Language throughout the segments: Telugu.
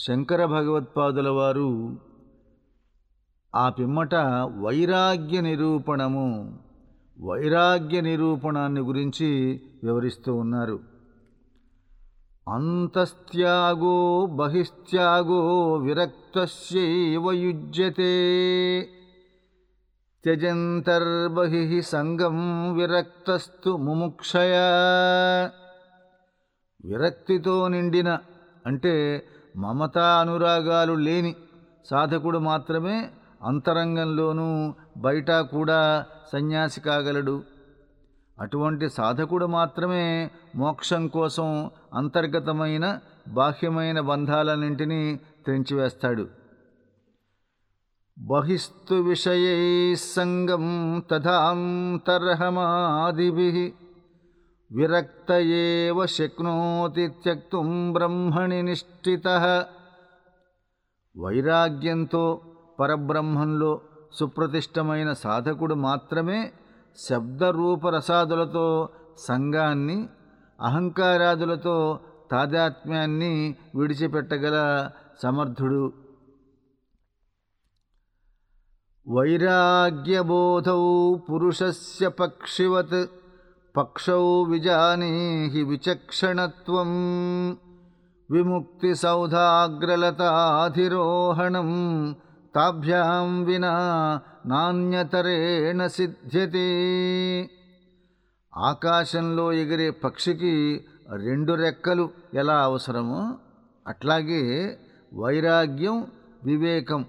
శంకర భగవత్పాదుల వారు ఆ పిమ్మట వైరాగ్య నిరూపణము వైరాగ్య నిరూపణాన్ని గురించి వివరిస్తూ ఉన్నారు. అంతస్త్యాగో బహిస్త్యాగో విరక్తస్యైవ యుజ్యతే త్యజంతర్బహి సంగం విరక్తస్తు ముముక్షయ. విరక్తితో నిండిన అంటే మమతా అనురాగాలు లేని సాధకుడు మాత్రమే అంతరంగంలోనూ బయట కూడా సన్యాసి కాగలడు. అటువంటి సాధకుడు మాత్రమే మోక్షం కోసం అంతర్గతమైన బాహ్యమైన బంధాలన్నింటినీ తెంచివేస్తాడు. బహిస్తు విషయై సంగం తథాంతర్హమాదిభి విరక్త ఏవ శక్నోతి త్యక్తుం బ్రహ్మణి నిష్ఠిత. వైరాగ్యంతో పరబ్రహ్మంలో సుప్రతిష్టమైన సాధకుడు మాత్రమే శబ్దరూపరసాదులతో సంఘాన్ని అహంకారాదులతో తాదాత్మ్యాన్ని విడిచిపెట్టగల సమర్థుడు. వైరాగ్యబోధౌ పురుషస్య పక్షివత్. పక్షౌ విజానీహి విచక్షణత్వం. విముక్తి సౌధాగ్రలతాధిరోహణం. తాభ్యాం వినా నాణ్యతరేణ సిద్ధ్యతి. ఆకాశంలో ఎగిరే పక్షికి రెండు రెక్కలు ఎలా అవసరమో అట్లాగే వైరాగ్యం వివేకం.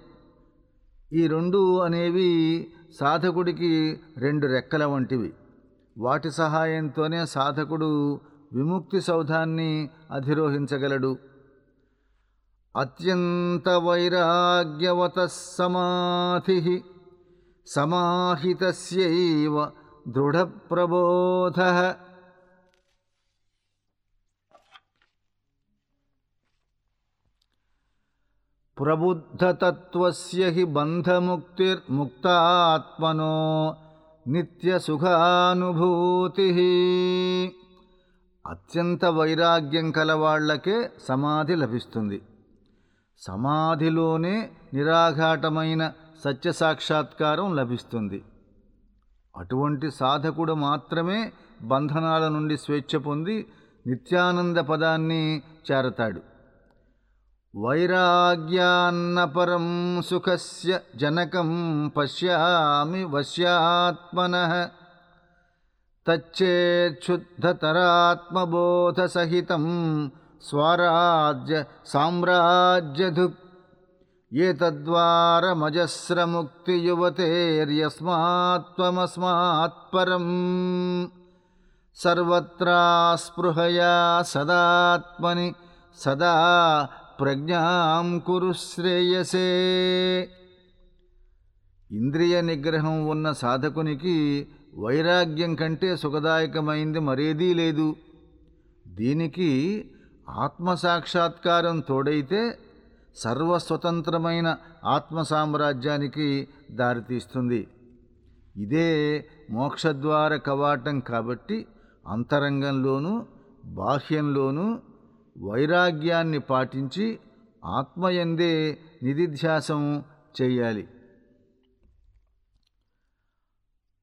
ఈ రెండు అనేవి సాధకుడికి రెండు రెక్కల వంటివి. వాటి సహాయంతోనే సాధకుడు విముక్తి సౌధాన్ని అధిరోహించగలడు. అత్యంత వైరాగ్యవత సమాధి సమాహితస్యైవ దృఢప్రబోధ. ప్రబుద్ధతత్వస్య హి బంధముక్తిర్ముక్తాత్మనో నిత్యసుఖానుభూతి. అత్యంత వైరాగ్యం కలవాళ్ళకే సమాధి లభిస్తుంది. సమాధిలోనే నిరాఘాటమైన సత్య సాక్షాత్కారం లభిస్తుంది. అటువంటి సాధకుడు మాత్రమే బంధనాల నుండి స్వేచ్ఛ పొంది నిత్యానంద పదాన్ని చేరతాడు. वैराग्यान्नपरं सुखस्य जनकं पश्यामि वश्यात्मनः। तच्चेच्छुद्धतरात्मबोधसहितं स्वाराज्यसाम्राज्यधुक् ये तद्वारमजस्रमुक्तियुवतेर्यस्मात्वमस्मात्परं सर्वत्रास्पृहया सदात्मनि सदा ప్రజ్ఞాం కురు శ్రేయసే. ఇంద్రియ నిగ్రహం ఉన్న సాధకునికి వైరాగ్యం కంటే సుఖదాయకమైంది మరేదీ లేదు. దీనికి ఆత్మసాక్షాత్కారం తోడైతే సర్వస్వతంత్రమైన ఆత్మ సామ్రాజ్యానికి దారితీస్తుంది. ఇదే మోక్షద్వార కవాటం కాబట్టి అంతరంగంలోనూ బాహ్యంలోనూ వైరాగ్యాన్ని పాటించి ఆత్మయందే నిధిధ్యాసం చేయాలి.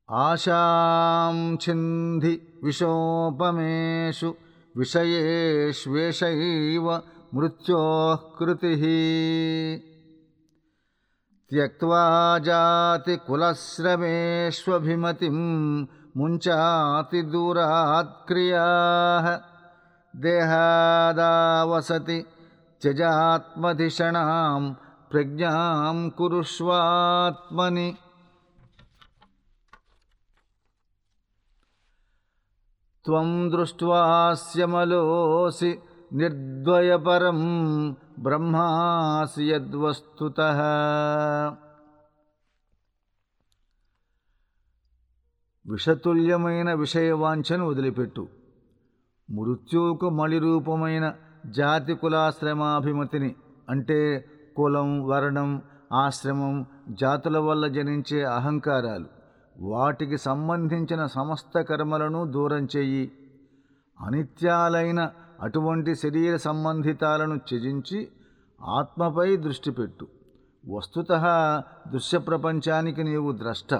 ఆశాం ఛింది విషోపమేషు విషయేష్వేషైవ మృత్యోకృతి త్యక్వా జాతి కులశ్రమేష్వభిమతిం ముంచాతి దూరాత్క్రియా దేహాదావసతి త్యజాత్మధిషణాం ప్రజ్ఞాం కురుష్వాత్మని. త్వం దృష్ట్వాస్యమలోసి నిర్ద్వయపరం బ్రహ్మాసి యద్వస్తుత విషతుల్యమైన విషయవాంఛను వదిలిపెట్టు. మృత్యువుకు మళిరూపమైన జాతి కులాశ్రమాభిమతిని అంటే కులం వర్ణం ఆశ్రమం జాతుల వల్ల జనించే అహంకారాలు వాటికి సంబంధించిన సమస్త కర్మలను దూరం చెయ్యి అనిత్యాలైన అటువంటి శరీర సంబంధితాలను త్యజించి ఆత్మపై దృష్టి పెట్టు. వస్తుత దృశ్య ప్రపంచానికి నీవు ద్రష్ట.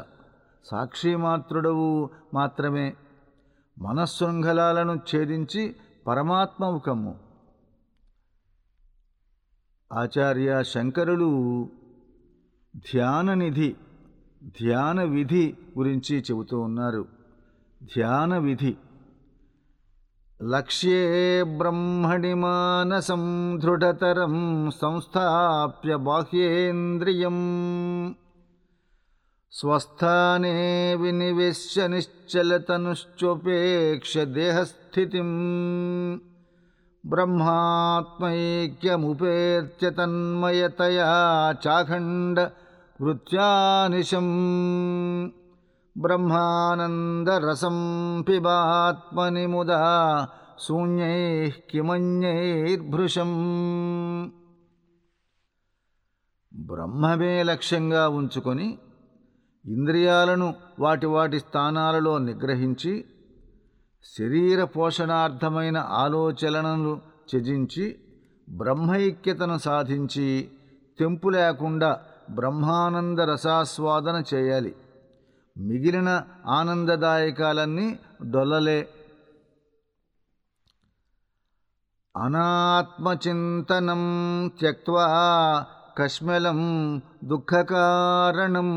సాక్షిమాత్రుడవు మాత్రమే. మనశృంఖలాలను ఛేదించి పరమాత్మముఖము. ఆచార్య శంకరులు ధ్యాననిధి ధ్యాన విధి గురించి చెబుతూ ఉన్నారు. ధ్యాన విధి లక్ష్యే బ్రహ్మణి మానసం దృఢతరం సంస్థాప్య బాహ్యేంద్రియం. స్వస్థానే వినివేశ్య నిశ్చలతనుశ్చోపేక్ష దేహస్థితి. బ్రహ్మాత్మైక్యముపేత్య తన్మయతయా చాఖండ వృత్యానిశం. బ్రహ్మానందరసం పిబాత్మని ముదా శూన్యై కిమన్యైర్భృశం. బ్రహ్మమే లక్ష్యంగా ఉంచుకొని ఇంద్రియాలను వాటి వాటి స్థానాలలో నిగ్రహించి శరీర పోషణార్థమైన ఆలోచనలను త్యజించి బ్రహ్మైక్యతను సాధించి తెంపు లేకుండా బ్రహ్మానంద రసాస్వాదన చేయాలి. మిగిలిన ఆనందదాయకాలన్నీ డొల్లలే. అనాత్మచింతనం త్యక్వా కష్మలం దుఃఖకారణం.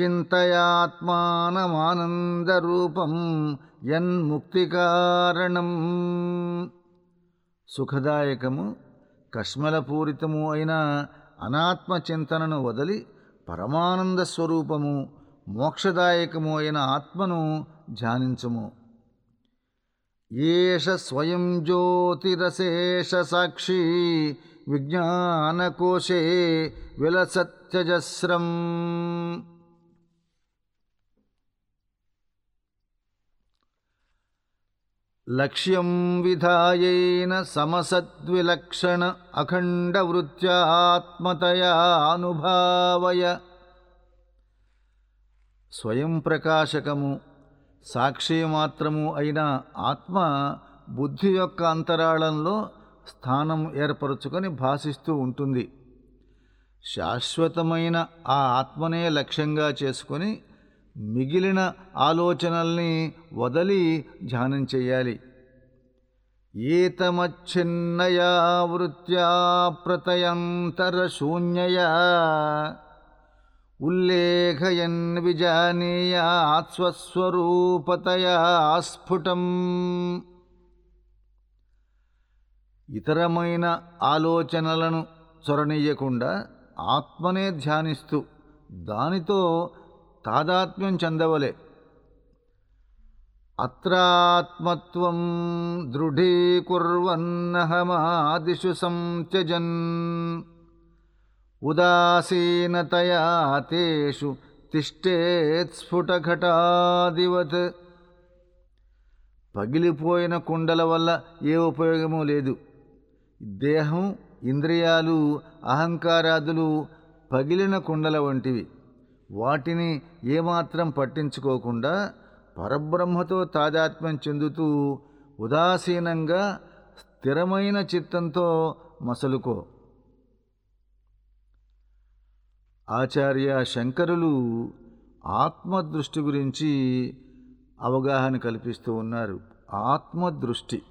చింతయాత్మానమానందరూపం యన్ముక్తికారణం. సుఖదాయకము కష్మలపూరితము అయిన అనాత్మ చింతనను వదిలి పరమానంద స్వరూపము మోక్షదాయకము అయిన ఆత్మను ధ్యానించుము. ఏష స్వయం జ్యోతిరశేష సాక్షి విజ్ఞానకోశే విలసత్యజస్రం. లక్ష్యం విధాయేన సమసద్విలక్షణ అఖండవృత్యాత్మతయా అనుభావయ. స్వయం ప్రకాశకము సాక్షి మాత్రము అయిన ఆత్మ బుద్ధి యొక్క అంతరాళంలో స్థానం ఏర్పరచుకొని భాషిస్తూ ఉంటుంది. శాశ్వతమైన ఆ ఆత్మనే లక్ష్యంగా చేసుకొని మిగిలిన ఆలోచనల్ని వదలి ధ్యానం చేయాలి. ఏతమచ్ఛిన్నయా వృత్యా ప్రతయంతరశూన్యయా ఉల్లేఖయన్ విజానీయాత్స్వస్వరూపతయా స్ఫుటం ఇతరమైన ఆలోచనలను చొరనీయకుండా ఆత్మనే ధ్యానిస్తూ దానితో తాదాత్మ్యం చెందవలే. అత్రాత్మత్వం దృఢీకుర్వన్నహమాదిషు సంత్యజన్. ఉదాసీనతయా తేషు తిష్టేత్స్ఫుటఘటాదివత్ పగిలిపోయిన కుండల వల్ల ఏ ఉపయోగము లేదు. దేహం ఇంద్రియాలు అహంకారాదులు పగిలిన కుండల వంటివి. వాటిని ఏమాత్రం పట్టించుకోకుండా పరబ్రహ్మతో తాదాత్మ్యం చెందుతూ ఉదాసీనంగా స్థిరమైన చిత్తంతో మసలుకో. ఆచార్య శంకరులు ఆత్మదృష్టి గురించి అవగాహన కల్పిస్తూ ఉన్నారు. ఆత్మదృష్టి.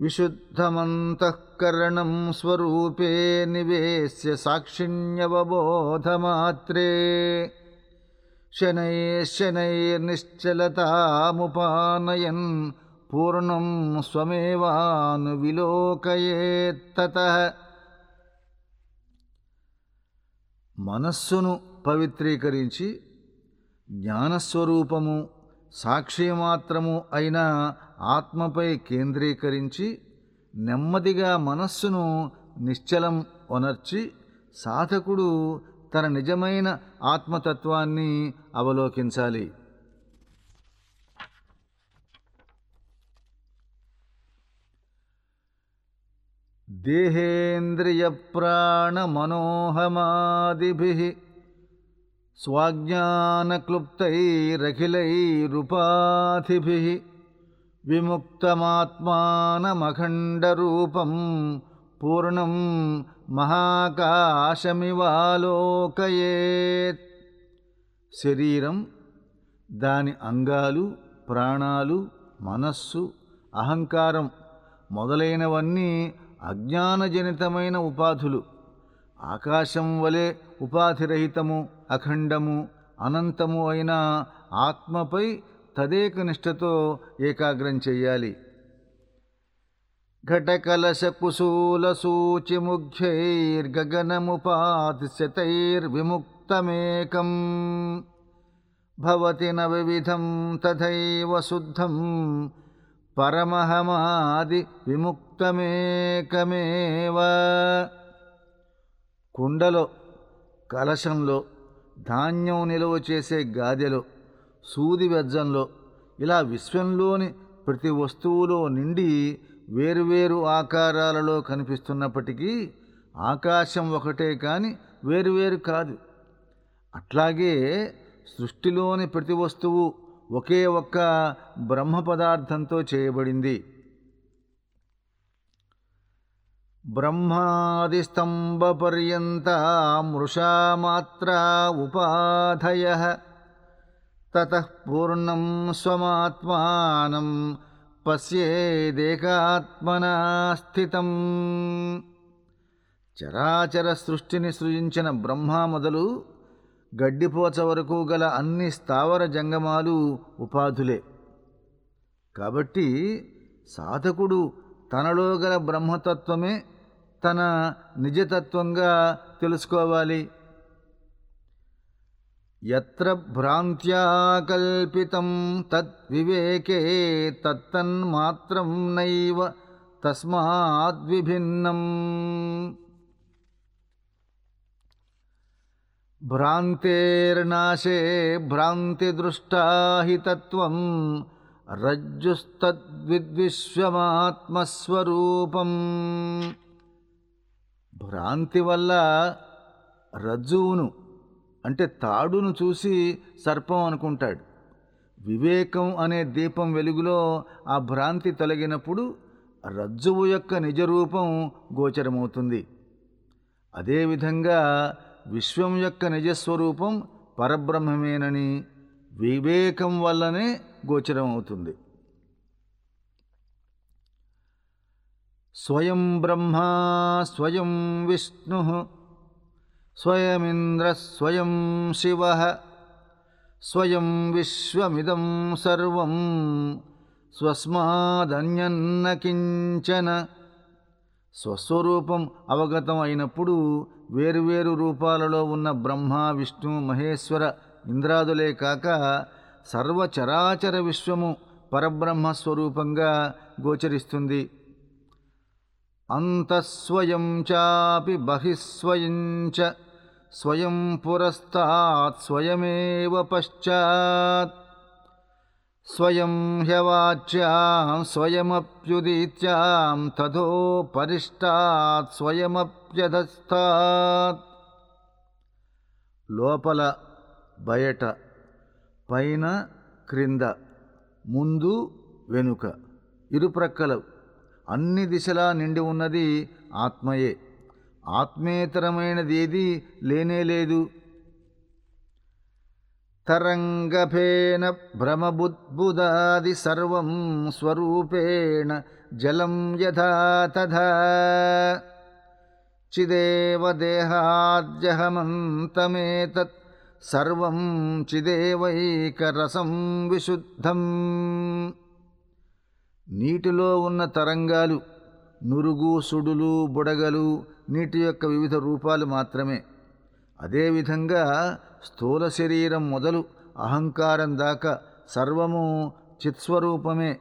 విశుద్ధమంతఃకరణం స్వరూపే నివేశ్య సాక్షిణ్యవబోధమాత్రే. శనైశ్చనైర్నిశ్చలతాముపానయన్ పూర్ణం స్వమేవాను విలోకయేత్తత. మనస్సును పవిత్రీకరించి జ్ఞానస్వరూపము సాక్షిమాత్రము అయిన ఆత్మపై కేంద్రీకరించి నెమ్మదిగా మనస్సును నిశ్చలం ఒనర్చి సాధకుడు తన నిజమైన ఆత్మతత్వాన్ని అవలోకించాలి. దేహేంద్రియ ప్రాణమనోహమాదిభి స్వాజ్ఞానక్లుప్తైరఖిలైరుపాధిభి విముక్తమాత్మానమఖండరూపం పూర్ణం మహాకాశమివాలోకయేత్. శరీరం దాని అంగాలు ప్రాణాలు మనస్సు అహంకారం మొదలైనవన్నీ అజ్ఞానజనితమైన ఉపాధులు. ఆకాశం వలె ఉపాధిరహితము అఖండము అనంతము అయిన ఆత్మపై తదేక నిష్ఠతో ఏకాగ్రం చెయ్యాలి. ఘటకలశకుశూలసూచిముఖ్యైర్గగనముపాతిశతైర్విముక్తమేకం భవతి న వివిధం తథైవ శుద్ధం. పరమహమాది విముక్తమేకమేవ. కుండలో కలశంలో ధాన్యం నిలువ చేసే గాదెలో సూది వెజ్జంలో ఇలా విశ్వంలోని ప్రతి వస్తువులో నిండి వేరువేరు ఆకారాలలో కనిపిస్తున్నప్పటికీ ఆకాశం ఒకటే కాని వేరువేరు కాదు. అట్లాగే సృష్టిలోని ప్రతి వస్తువు ఒకే ఒక్క బ్రహ్మ పదార్థంతో చేయబడింది. బ్రహ్మాదిస్తంభపర్యంత మృషామాత్ర ఉపాధయ తూర్ణం పూర్ణం స్వమాత్మానం పశ్యేదేకాత్మనా స్థితం చరాచర సృష్టిని సృజించిన బ్రహ్మ మొదలు గడ్డిపోచ వరకు గల అన్ని స్థావర జంగమాలు ఉపాధులే. కాబట్టి సాధకుడు తనలో గల బ్రహ్మతత్వమే తన నిజతత్వంగా తెలుసుకోవాలి. ఎత్ర భ్రాంత్యా కల్పితం తద్వివేకే తత్తన్మాత్రం నైవ తస్మాద్విభిన్నం భ్రాంతేర్నాశే భ్రాంతిదృష్టాహితత్వం రజ్జుస్తద్విద్విశ్వమాత్మస్వరూపం. భ్రాంతి వల్ల రజ్జువును అంటే తాడును చూసి సర్పం అనుకుంటాడు. వివేకం అనే దీపం వెలుగులో ఆ భ్రాంతి తొలగినప్పుడు రజ్జువు యొక్క నిజరూపం గోచరమవుతుంది. అదేవిధంగా విశ్వం యొక్క నిజస్వరూపం పరబ్రహ్మమేనని వివేకం వల్లనే గోచరమవుతుంది. స్వయం బ్రహ్మ స్వయం విష్ణు స్వయమింద్ర స్వయం శివ స్వయం విశ్వమిదం సర్వం స్వస్మాదన్యన్న కించన. స్వస్వరూపం అవగతం అయినప్పుడు వేరువేరు రూపాలలో ఉన్న బ్రహ్మ విష్ణు మహేశ్వర ఇంద్రాదులే కాక సర్వచరాచర విశ్వము పరబ్రహ్మ స్వరూపంగా గోచరిస్తుంది. అంతఃస్వయం చాపి బహిస్వయం చ స్వయం పురస్తాత్ స్వయమేవ పశ్చాత్. స్వయం హ్యవాచ్యాం స్వయమప్యుదీత్యాం తథో పరిష్టాత్ స్వయమప్యధస్తాత్ లోపల బయట పైన క్రింద ముందు వెనుక ఇరుప్రక్కల. అన్ని దిశలా నిండి ఉన్నది ఆత్మయే. ఆత్మేతరమైనదేది ఏది లేనే లేదు. తరంగఫేన భ్రమబుద్బుదాది సర్వం స్వరూపేణ జలం యథా తథా. చిదేవ దేహాద్యహమంతమేతత్ సర్వం చిదేవైకరసం విశుద్ధం. నీటిలో ఉన్న తరంగాలు నురుగు సుడులు బుడగలు నీటి యొక్క వివిధ రూపాలు మాత్రమే. అదేవిధంగా స్థూల శరీరం మొదలు అహంకారం దాకా సర్వము చిత్స్వరూపమే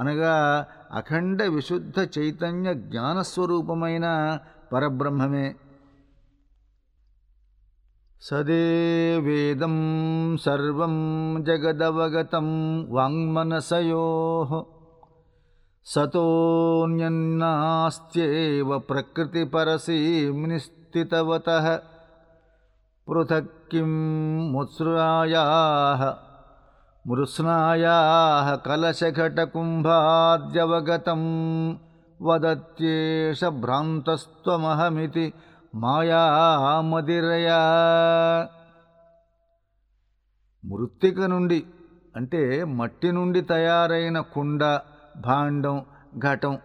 అనగా అఖండ విశుద్ధ చైతన్య జ్ఞానస్వరూపమైన పరబ్రహ్మమే. సదే వేదం సర్వం జగదవగతం వాంగ్మనసయో సతోన్యన్నాస్త్యేవ ప్రకృతిపరసీమ్ని స్థితవత పృథక్ కిం ముత్సృయాయా మృత్స్నాయా కలశఘటకుంభాద్యవగతం వదత్యేష భ్రాంతస్త్వమహమితి మాయామదిరయా. మృత్తిక నుండి అంటే మట్టి నుండి తయారైన కుండ భాండం ఘటం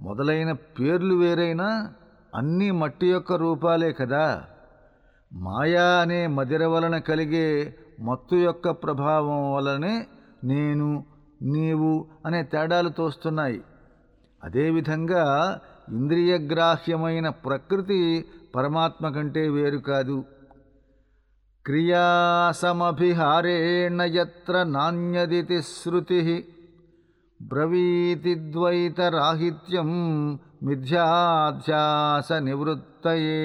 మొదలైన పేర్లు వేరైనా అన్నీ మట్టి యొక్క రూపాలే కదా. మాయా అనే మదిర వలన కలిగే మత్తు యొక్క ప్రభావం వలనే నేను నీవు అనే తేడాలు తోస్తున్నాయి. అదేవిధంగా ఇంద్రియగ్రాహ్యమైన ప్రకృతి పరమాత్మ కంటే వేరు కాదు. క్రియాసమభిహారేణ యత్ర నాణ్యదితి శృతి బ్రవీతి ద్వైతరాహిత్యం మిథ్యాధ్యాస నివృత్తయే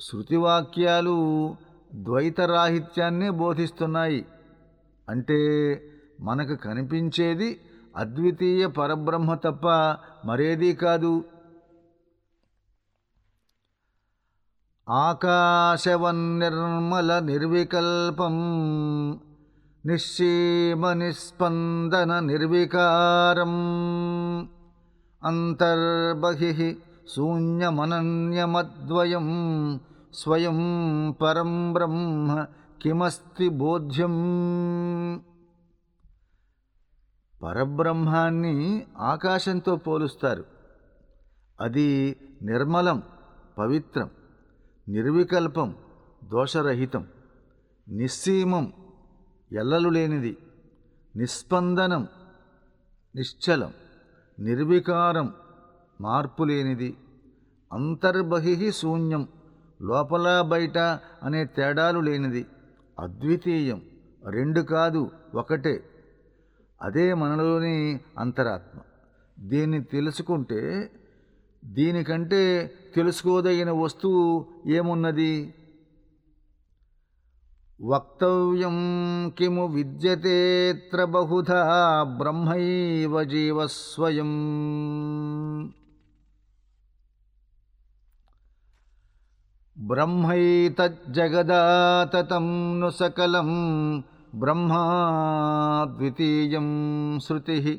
శృతివాక్యాలు ద్వైతరాహిత్యాన్నే బోధిస్తున్నాయి. అంటే మనకు కనిపించేది అద్వితీయ పరబ్రహ్మ తప్ప మరేదీ కాదు. ఆకాశవన్ నిర్మల నిర్వికల్పం నిశ్చీమ నిస్పందన నిర్వికారం. అంతర్బి శూన్యమనన్యమద్వయం స్వయం పరం బ్రహ్మ కిమస్తి బోధ్యం. పరబ్రహ్మాన్ని ఆకాశంతో పోలుస్తారు. అది నిర్మలం పవిత్రం నిర్వికల్పం దోషరహితం నిస్సీమం ఎల్లలు లేనిది. నిస్పందనం నిశ్చలం నిర్వికారం మార్పు లేనిది. అంతర్బహి శూన్యం లోపల బయట అనే తేడాలు లేనిది. అద్వితీయం రెండు కాదు ఒకటే. అదే మనలోని అంతరాత్మ. దీన్ని తెలుసుకుంటే దీనికంటే తెలుసుకోదగిన వస్తువు ఏమున్నది? वक्तव्यं कि विद्यतेऽत्र बहुधा ब्रह्मैव जीवस्वयम्। ब्रह्मैतज्जगदाततं नु सकलं ब्रह्माद्वितीयं श्रुतिः।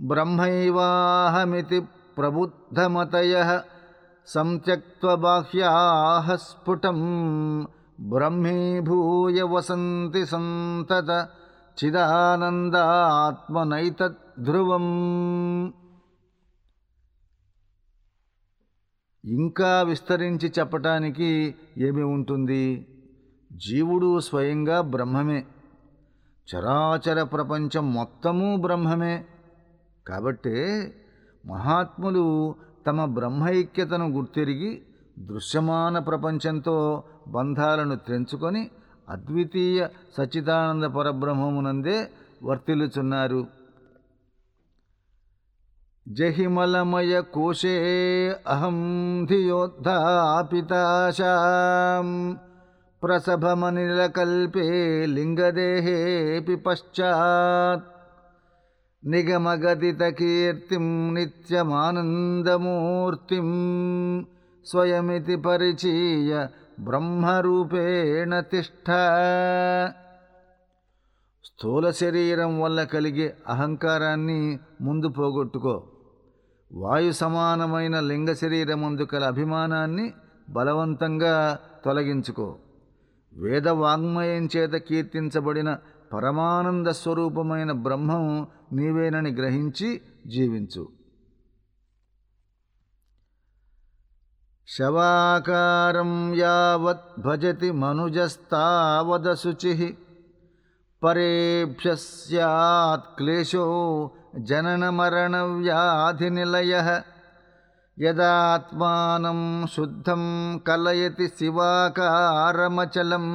ब्रह्मैवाहमिति प्रबुद्धमतयः संत्यक्त्वबाह्याः स्फुटम्। బ్రహ్మీభూయ వసంతి సంతత చిదానందాత్మనైతద్ధ్రువం. ఇంకా విస్తరించి చెప్పటానికి ఏమి ఉంటుంది? జీవుడు స్వయంగా బ్రహ్మమే. చరాచర ప్రపంచం మొత్తము బ్రహ్మమే. కాబట్టే మహాత్ములు తమ బ్రహ్మైక్యతను గుర్తిరిగి దృశ్యమాన ప్రపంచంతో బంధాలను తెంచుకొని అద్వితీయ సచ్చిదానంద పరబ్రహ్మమునందే వర్తిల్లుచున్నారు. జహిమలమయ కోశే అహం ధియోద్ధాపితాశాం. ప్రసభమనిలకల్పే లింగదేహేపి పశ్చాత్. నిగమగదిత కీర్తిం నిత్యమానందమూర్తిం. స్వయమితి పరిచీయ బ్రహ్మరూపేణ తిష్ట. స్థూల శరీరం వల్ల కలిగే అహంకారాన్ని ముందు పోగొట్టుకో. వాయు సమానమైన లింగ శరీరమందు కల అభిమానాన్ని బలవంతంగా తొలగించుకో. వేద వాంగ్మయం చేత కీర్తించబడిన పరమానంద స్వరూపమైన బ్రహ్మం నీవేనని గ్రహించి జీవించు. శవాకారం యావత్ భజతి మనుజస్తావదశుచి. పరేభ్య స్యాత్ క్లేశో జనన వ్యాధి నిలయ యదాత్మానం శుద్ధం కలయతి శివాకారమచలం.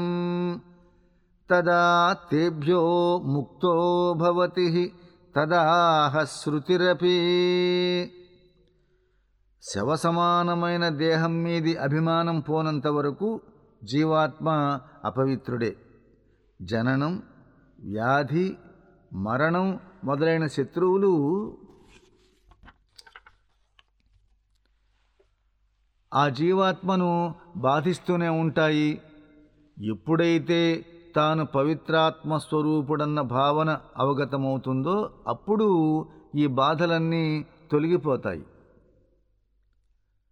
తదా తేభ్యో ముక్తో భవతి తదాహ శృతిరపి. శవసమానమైన దేహం మీది అభిమానం పోనంత వరకు జీవాత్మ అపవిత్రుడే. జననం వ్యాధి మరణం మొదలైన శత్రువులు ఆ జీవాత్మను బాధిస్తూనే ఉంటాయి. ఎప్పుడైతే తాను పవిత్రాత్మ స్వరూపుడన్న భావన అవగతమవుతుందో అప్పుడు ఈ బాధలన్నీ తొలగిపోతాయి.